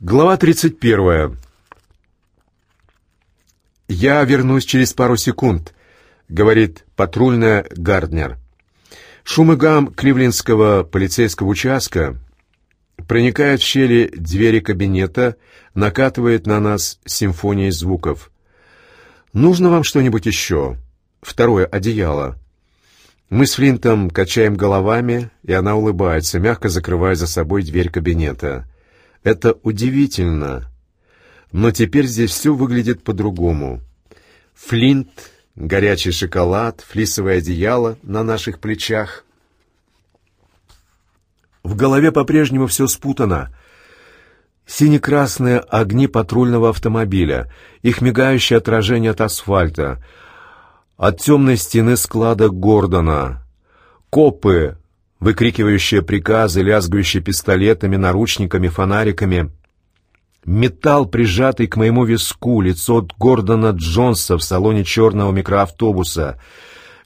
Глава 31. «Я вернусь через пару секунд», — говорит патрульная Гарднер. Шум и гам кливлендского полицейского участка проникает в щели двери кабинета, накатывает на нас симфонией звуков. «Нужно вам что-нибудь еще?» Второе одеяло. Мы с Флинтом качаем головами, и она улыбается, мягко закрывая за собой дверь кабинета. Это удивительно. Но теперь здесь все выглядит по-другому. Флинт, горячий шоколад, флисовое одеяло на наших плечах. В голове по-прежнему все спутано. Сине-красные огни патрульного автомобиля, их мигающее отражение от асфальта, от темной стены склада Гордона, копы, выкрикивающие приказы, лязгающие пистолетами, наручниками, фонариками. Металл, прижатый к моему виску, лицо Гордона Джонса в салоне черного микроавтобуса,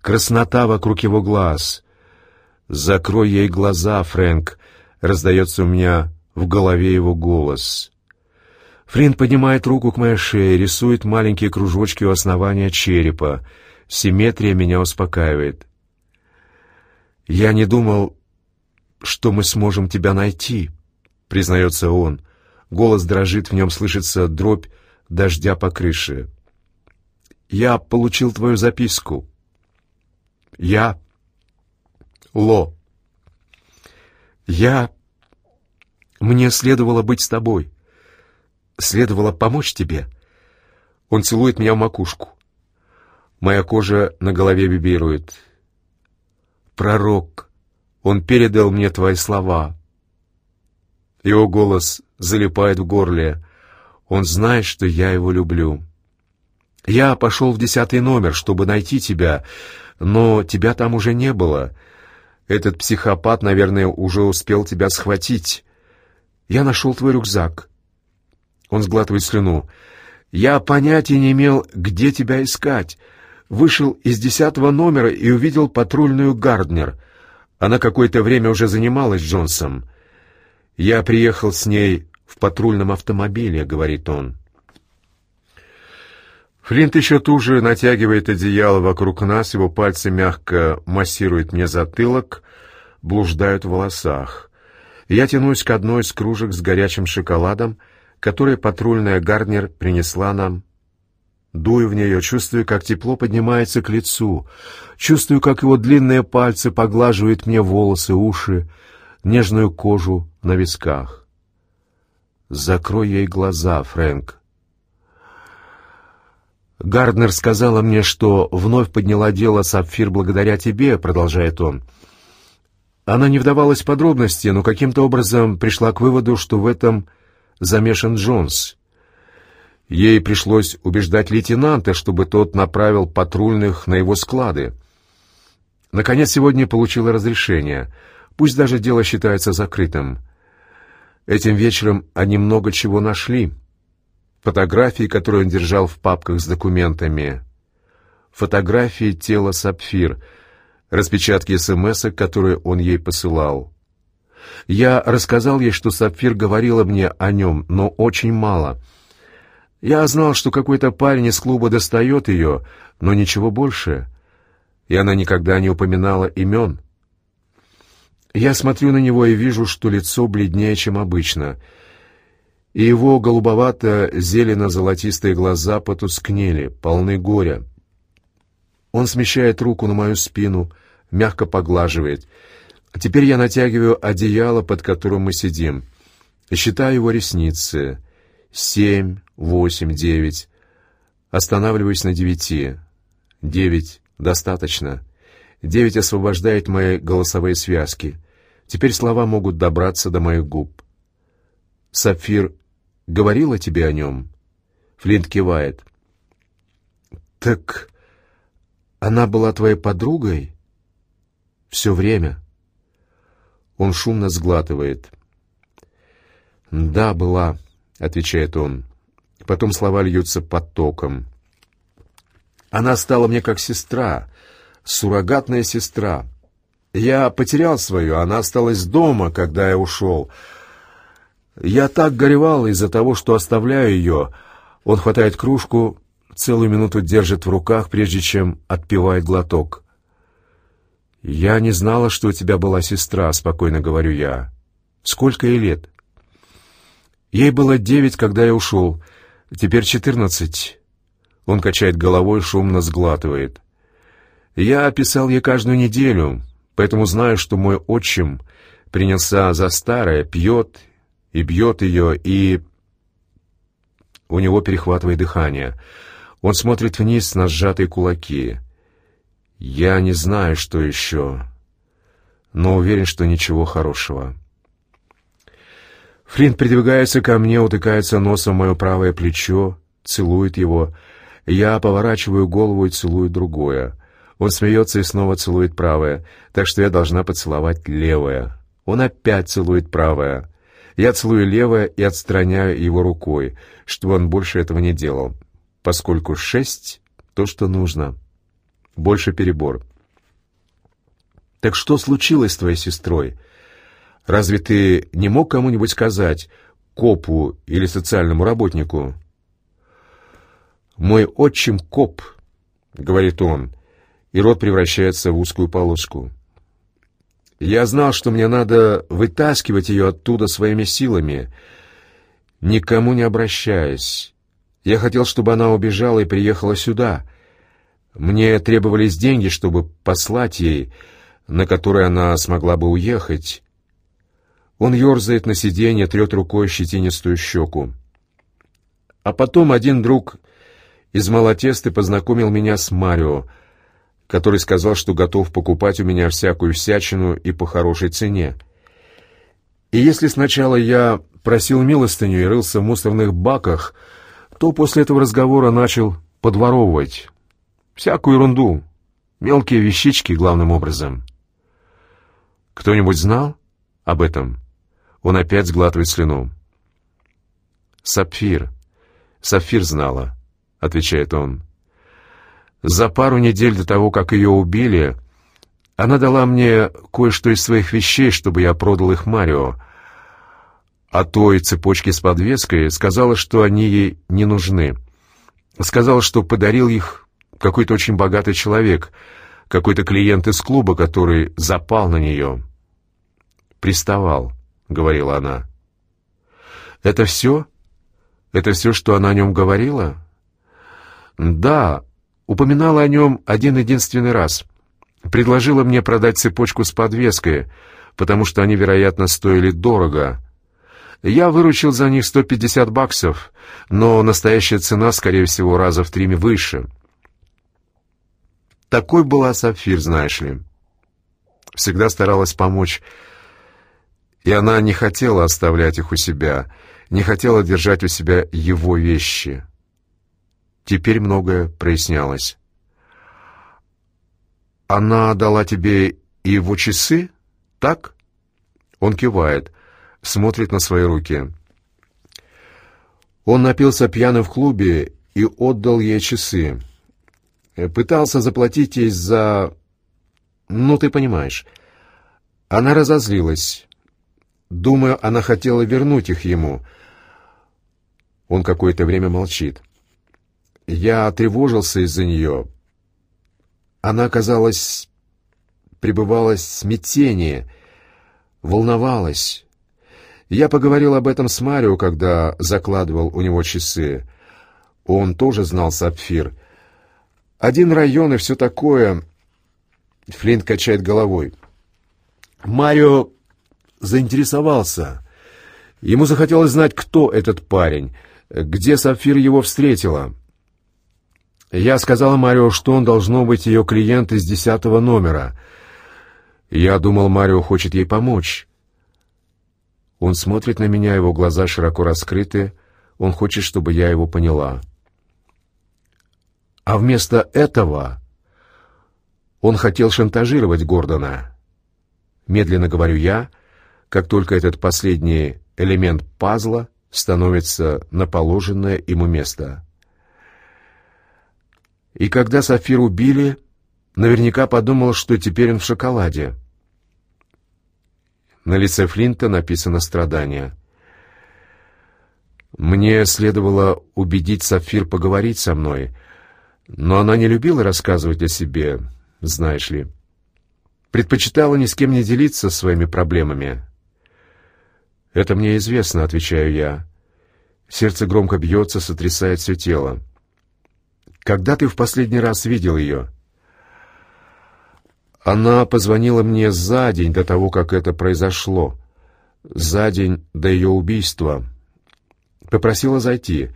краснота вокруг его глаз. «Закрой ей глаза, Фрэнк!» — раздается у меня в голове его голос. Флинт поднимает руку к моей шее, рисует маленькие кружочки у основания черепа. Симметрия меня успокаивает. «Я не думал, что мы сможем тебя найти», — признается он. Голос дрожит, в нем слышится дробь дождя по крыше. «Я получил твою записку». «Я...» «Ло...» «Я...» «Мне следовало быть с тобой. Следовало помочь тебе». Он целует меня в макушку. Моя кожа на голове вибрирует пророк, он передал мне твои слова. Его голос залипает в горле. Он знает, что я его люблю. Я пошел в десятый номер, чтобы найти тебя, но тебя там уже не было. Этот психопат, наверное, уже успел тебя схватить. Я нашел твой рюкзак. Он сглатывает слюну. Я понятия не имел, где тебя искать вышел из десятого номера и увидел патрульную Гарднер. Она какое-то время уже занималась Джонсом. «Я приехал с ней в патрульном автомобиле», — говорит он. Флинт еще туже натягивает одеяло вокруг нас, его пальцы мягко массируют мне затылок, блуждают в волосах. Я тянусь к одной из кружек с горячим шоколадом, который патрульная Гарднер принесла нам Дую в нее, чувствую, как тепло поднимается к лицу, чувствую, как его длинные пальцы поглаживают мне волосы, уши, нежную кожу на висках. Закрой ей глаза, Фрэнк. Гарднер сказала мне, что вновь подняла дело Сапфир благодаря тебе, продолжает он. Она не вдавалась в подробности, но каким-то образом пришла к выводу, что в этом замешан Джонс. Ей пришлось убеждать лейтенанта, чтобы тот направил патрульных на его склады. Наконец, сегодня получила разрешение. Пусть даже дело считается закрытым. Этим вечером они много чего нашли. Фотографии, которые он держал в папках с документами. Фотографии тела Сапфир, распечатки смс которые он ей посылал. Я рассказал ей, что Сапфир говорила мне о нем, но очень мало — я знал, что какой-то парень из клуба достает ее, но ничего больше. И она никогда не упоминала имен. Я смотрю на него и вижу, что лицо бледнее, чем обычно. И его голубовато-зелено-золотистые глаза потускнели, полны горя. Он смещает руку на мою спину, мягко поглаживает. Теперь я натягиваю одеяло, под которым мы сидим, считаю его ресницы — семь, восемь, девять. Останавливаюсь на девяти. Девять. Достаточно. Девять освобождает мои голосовые связки. Теперь слова могут добраться до моих губ. Сапфир говорила тебе о нем? Флинт кивает. Так она была твоей подругой? Все время? Он шумно сглатывает. Да, была. — отвечает он. Потом слова льются потоком. «Она стала мне как сестра, суррогатная сестра. Я потерял свою, она осталась дома, когда я ушел. Я так горевал из-за того, что оставляю ее. Он хватает кружку, целую минуту держит в руках, прежде чем отпивает глоток. «Я не знала, что у тебя была сестра», — спокойно говорю я. «Сколько ей лет?» «Ей было девять, когда я ушел. Теперь четырнадцать». Он качает головой, шумно сглатывает. «Я описал ей каждую неделю, поэтому знаю, что мой отчим принялся за старое, пьет и бьет ее, и...» У него перехватывает дыхание. Он смотрит вниз на сжатые кулаки. Я не знаю, что еще, но уверен, что ничего хорошего. Флинт придвигается ко мне, утыкается носом в мое правое плечо, целует его. Я поворачиваю голову и целую другое. Он смеется и снова целует правое, так что я должна поцеловать левое. Он опять целует правое. Я целую левое и отстраняю его рукой, чтобы он больше этого не делал, поскольку шесть — то, что нужно больше перебор. «Так что случилось с твоей сестрой? Разве ты не мог кому-нибудь сказать, копу или социальному работнику?» «Мой отчим коп», — говорит он, и рот превращается в узкую полоску. «Я знал, что мне надо вытаскивать ее оттуда своими силами, никому не обращаясь. Я хотел, чтобы она убежала и приехала сюда». Мне требовались деньги, чтобы послать ей, на которые она смогла бы уехать. Он ерзает на сиденье, трет рукой щетинистую щеку. А потом один друг из Малотесты познакомил меня с Марио, который сказал, что готов покупать у меня всякую всячину и по хорошей цене. И если сначала я просил милостыню и рылся в мусорных баках, то после этого разговора начал подворовывать, Всякую ерунду. Мелкие вещички, главным образом. Кто-нибудь знал об этом? Он опять сглатывает слюну. «Сапфир. Сапфир знала», — отвечает он. «За пару недель до того, как ее убили, она дала мне кое-что из своих вещей, чтобы я продал их Марио. А той цепочке с подвеской сказала, что они ей не нужны. Сказала, что подарил их какой-то очень богатый человек, какой-то клиент из клуба, который запал на нее. «Приставал», — говорила она. «Это все? Это все, что она о нем говорила?» «Да, упоминала о нем один-единственный раз. Предложила мне продать цепочку с подвеской, потому что они, вероятно, стоили дорого». Я выручил за них 150 баксов, но настоящая цена, скорее всего, раза в три выше. Такой была Сапфир, знаешь ли. Всегда старалась помочь. И она не хотела оставлять их у себя, не хотела держать у себя его вещи. Теперь многое прояснялось. «Она дала тебе его часы? Так?» Он кивает, смотрит на свои руки. Он напился пьяным в клубе и отдал ей часы. Э, пытался заплатить ей за... Ну, ты понимаешь. Она разозлилась. Думаю, она хотела вернуть их ему. Он какое-то время молчит. Я тревожился из-за нее. Она, казалось, пребывала в смятении, волновалась. Я поговорил об этом с Марио, когда закладывал у него часы. Он тоже знал сапфир — один район и все такое. Флинт качает головой. Марио заинтересовался. Ему захотелось знать, кто этот парень, где Сапфир его встретила. Я сказала Марио, что он должно быть ее клиент из десятого номера. Я думал, Марио хочет ей помочь. Он смотрит на меня, его глаза широко раскрыты. Он хочет, чтобы я его поняла. А вместо этого он хотел шантажировать Гордона. Медленно говорю я, как только этот последний элемент пазла становится на положенное ему место. И когда Сафир убили, наверняка подумал, что теперь он в шоколаде. На лице Флинта написано страдание. Мне следовало убедить Сафир поговорить со мной, но она не любила рассказывать о себе, знаешь ли. Предпочитала ни с кем не делиться своими проблемами. «Это мне известно», — отвечаю я. Сердце громко бьется, сотрясает все тело. «Когда ты в последний раз видел ее?» Она позвонила мне за день до того, как это произошло. За день до ее убийства. Попросила зайти.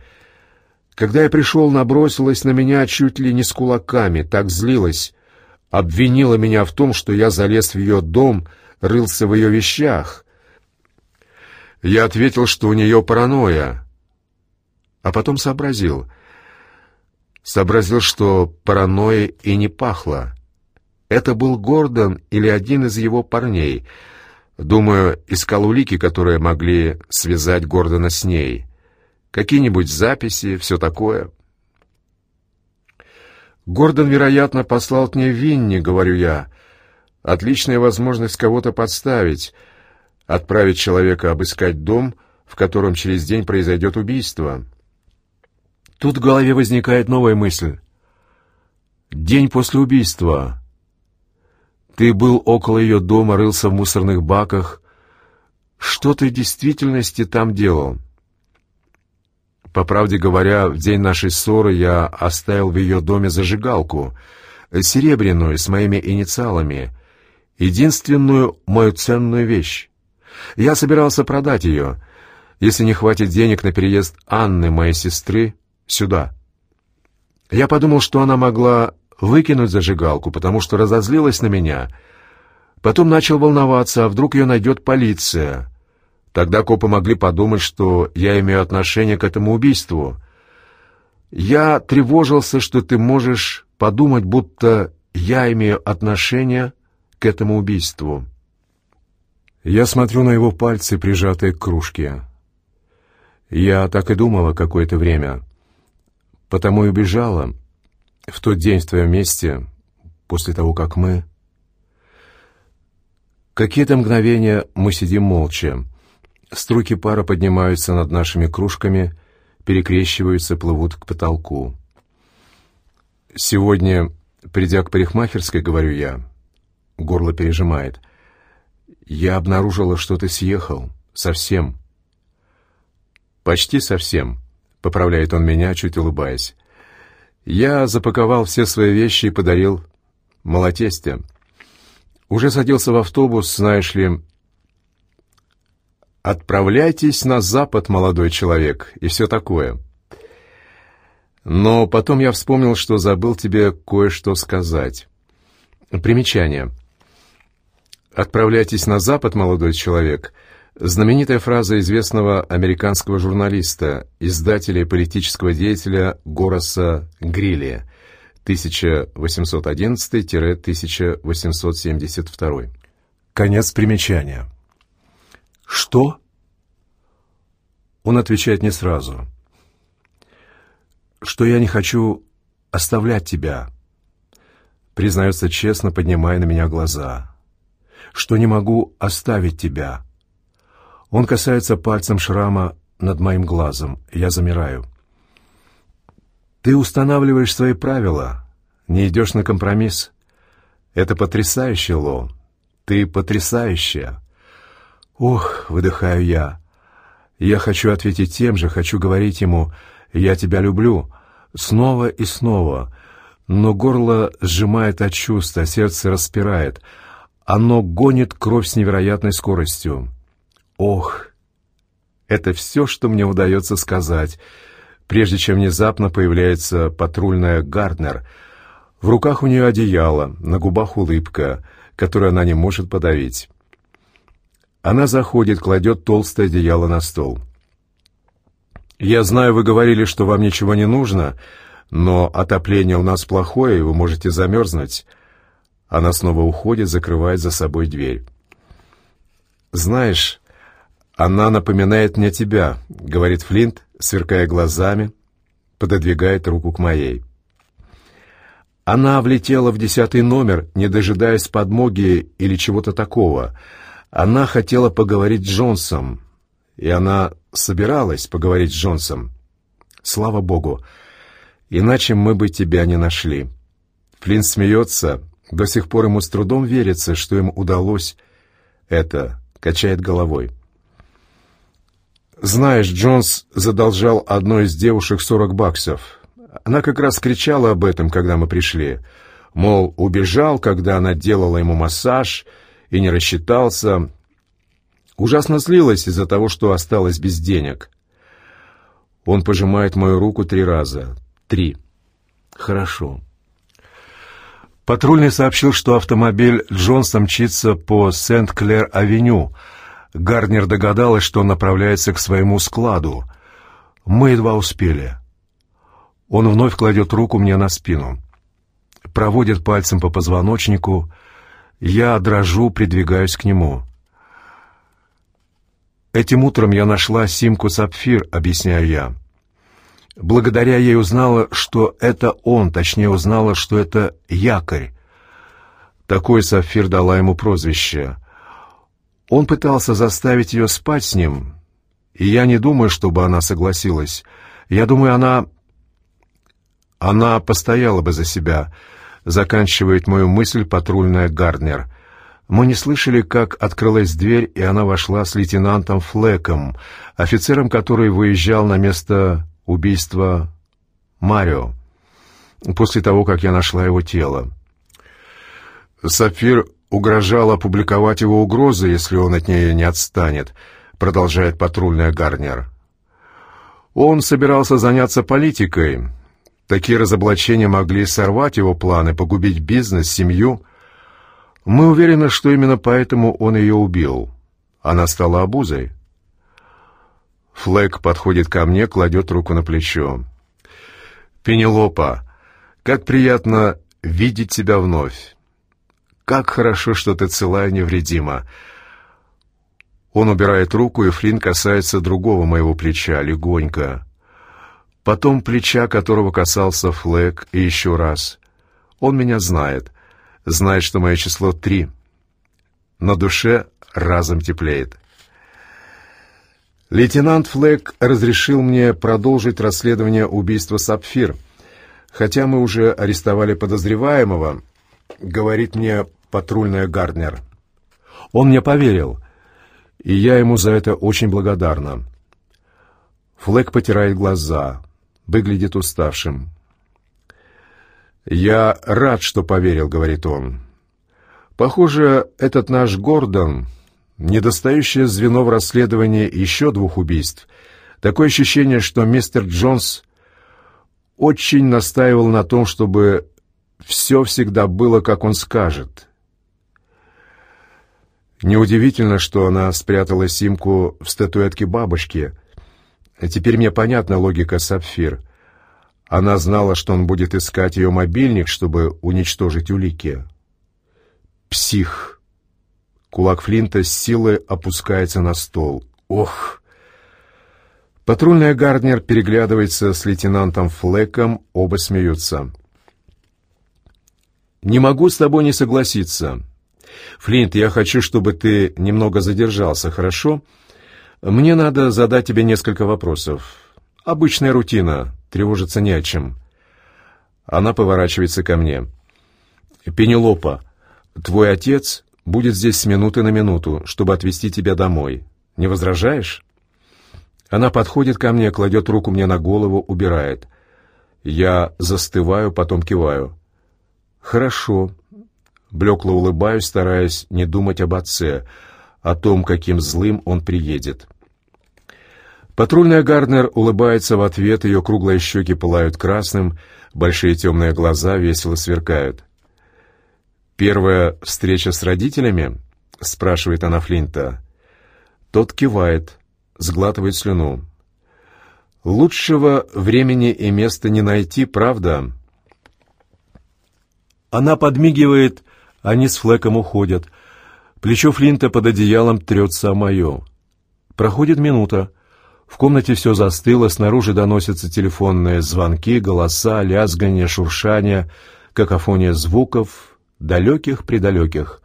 Когда я пришел, набросилась на меня чуть ли не с кулаками, так злилась. Обвинила меня в том, что я залез в ее дом, рылся в ее вещах. Я ответил, что у нее паранойя. А потом сообразил. Сообразил, что паранойя и не пахло. Это был Гордон или один из его парней. Думаю, искал улики, которые могли связать Гордона с ней. Какие-нибудь записи, все такое. Гордон, вероятно, послал к ней Винни, говорю я. Отличная возможность кого-то подставить, отправить человека обыскать дом, в котором через день произойдет убийство. Тут в голове возникает новая мысль. День после убийства. Ты был около ее дома, рылся в мусорных баках. Что ты в действительности там делал? По правде говоря, в день нашей ссоры я оставил в ее доме зажигалку, серебряную, с моими инициалами, единственную мою ценную вещь. Я собирался продать ее, если не хватит денег на переезд Анны, моей сестры, сюда. Я подумал, что она могла выкинуть зажигалку, потому что разозлилась на меня. Потом начал волноваться, а вдруг ее найдет полиция. Тогда копы могли подумать, что я имею отношение к этому убийству. Я тревожился, что ты можешь подумать, будто я имею отношение к этому убийству. Я смотрю на его пальцы, прижатые к кружке. Я так и думала какое-то время. Потому и убежала, в тот день в твоем месте, после того, как мы... Какие-то мгновения мы сидим молча. Струйки пара поднимаются над нашими кружками, перекрещиваются, плывут к потолку. Сегодня, придя к парикмахерской, говорю я, горло пережимает, я обнаружила, что ты съехал. Совсем. Почти совсем, поправляет он меня, чуть улыбаясь. Я запаковал все свои вещи и подарил малотесте. Уже садился в автобус, знаешь ли... «Отправляйтесь на запад, молодой человек», и все такое. Но потом я вспомнил, что забыл тебе кое-что сказать. Примечание. «Отправляйтесь на запад, молодой человек» Знаменитая фраза известного американского журналиста, издателя и политического деятеля Гораса Грилли 1811-1872. Конец примечания. «Что?» Он отвечает не сразу. «Что я не хочу оставлять тебя», признается честно, поднимая на меня глаза. «Что не могу оставить тебя» Он касается пальцем шрама над моим глазом. Я замираю. Ты устанавливаешь свои правила, не идешь на компромисс. Это потрясающе, Ло. Ты потрясающая. Ох, выдыхаю я. Я хочу ответить тем же, хочу говорить ему «я тебя люблю» снова и снова, но горло сжимает от чувства, сердце распирает. Оно гонит кровь с невероятной скоростью. Ох, это все, что мне удается сказать, прежде чем внезапно появляется патрульная Гарднер. В руках у нее одеяло, на губах улыбка, которую она не может подавить. Она заходит, кладет толстое одеяло на стол. «Я знаю, вы говорили, что вам ничего не нужно, но отопление у нас плохое, и вы можете замерзнуть». Она снова уходит, закрывает за собой дверь. «Знаешь, «Она напоминает мне тебя», — говорит Флинт, сверкая глазами, пододвигает руку к моей. Она влетела в десятый номер, не дожидаясь подмоги или чего-то такого. Она хотела поговорить с Джонсом, и она собиралась поговорить с Джонсом. Слава богу. Иначе мы бы тебя не нашли. Флинн смеется. До сих пор ему с трудом верится, что им удалось это. Качает головой. Знаешь, Джонс задолжал одной из девушек сорок баксов. Она как раз кричала об этом, когда мы пришли. Мол, убежал, когда она делала ему массаж и не рассчитался. Ужасно злилась из-за того, что осталась без денег. Он пожимает мою руку три раза. Три. Хорошо. Патрульный сообщил, что автомобиль Джонса мчится по Сент-Клер-авеню. Гарнер догадалась, что он направляется к своему складу. Мы едва успели. Он вновь кладет руку мне на спину. Проводит пальцем по позвоночнику. Я дрожу, придвигаюсь к нему. Этим утром я нашла симку «Сапфир», объясняю я. Благодаря ей узнала, что это он, точнее узнала, что это якорь. Такой Сапфир дала ему прозвище. Он пытался заставить ее спать с ним, и я не думаю, чтобы она согласилась. Я думаю, она... Она постояла бы за себя, заканчивает мою мысль патрульная Гарднер. Мы не слышали, как открылась дверь, и она вошла с лейтенантом Флеком, офицером, который выезжал на место убийства Марио, после того, как я нашла его тело. Сапфир угрожал опубликовать его угрозы, если он от нее не отстанет, продолжает патрульная Гарнер. Он собирался заняться политикой. Такие разоблачения могли сорвать его планы, погубить бизнес, семью. Мы уверены, что именно поэтому он ее убил. Она стала обузой. Флэк подходит ко мне, кладет руку на плечо. «Пенелопа, как приятно видеть тебя вновь. Как хорошо, что ты цела и невредима». Он убирает руку, и Флинн касается другого моего плеча, легонько. Потом плеча, которого касался Флэк, и еще раз. Он меня знает, знает, что мое число три. На душе разом теплеет. Лейтенант Флэк разрешил мне продолжить расследование убийства Сапфир. Хотя мы уже арестовали подозреваемого, говорит мне патрульная Гарднер. Он мне поверил, и я ему за это очень благодарна. Флэк потирает глаза, выглядит уставшим. «Я рад, что поверил», — говорит он. «Похоже, этот наш Гордон недостающее звено в расследовании еще двух убийств. Такое ощущение, что мистер Джонс очень настаивал на том, чтобы все всегда было, как он скажет. Неудивительно, что она спрятала симку в статуэтке бабочки. Теперь мне понятна логика Сапфир. Она знала, что он будет искать ее мобильник, чтобы уничтожить улики. Псих. Кулак Флинта с силой опускается на стол. Ох! Патрульная Гарднер переглядывается с лейтенантом Флеком, оба смеются. «Не могу с тобой не согласиться. Флинт, я хочу, чтобы ты немного задержался, хорошо? Мне надо задать тебе несколько вопросов. Обычная рутина, тревожиться не о чем». Она поворачивается ко мне. «Пенелопа, твой отец будет здесь с минуты на минуту, чтобы отвезти тебя домой. Не возражаешь?» Она подходит ко мне, кладет руку мне на голову, убирает. Я застываю, потом киваю. «Хорошо». Блекло улыбаюсь, стараясь не думать об отце, о том, каким злым он приедет. Патрульная Гарднер улыбается в ответ, ее круглые щеки пылают красным, большие темные глаза весело сверкают. «Первая встреча с родителями?» — спрашивает она Флинта. Тот кивает, сглатывает слюну. «Лучшего времени и места не найти, правда?» Она подмигивает, они с Флеком уходят. Плечо Флинта под одеялом трется о мое. Проходит минута. В комнате все застыло, снаружи доносятся телефонные звонки, голоса, лязгание, шуршание, какофония звуков — далеких-предалеких.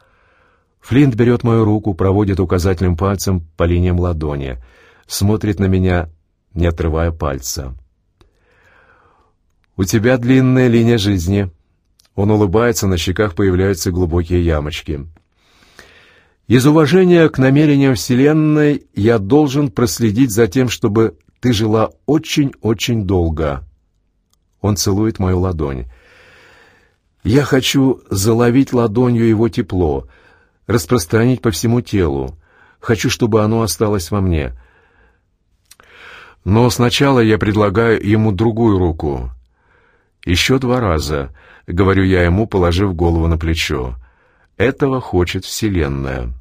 Флинт берет мою руку, проводит указательным пальцем по линиям ладони. смотрит на меня, не отрывая пальца. «У тебя длинная линия жизни». Он улыбается, на щеках появляются глубокие ямочки. «Из уважения к намерениям Вселенной я должен проследить за тем, чтобы ты жила очень-очень долго». Он целует мою ладонь. Я хочу заловить ладонью его тепло, распространить по всему телу. Хочу, чтобы оно осталось во мне. Но сначала я предлагаю ему другую руку. Еще два раза, говорю я ему, положив голову на плечо. Этого хочет Вселенная.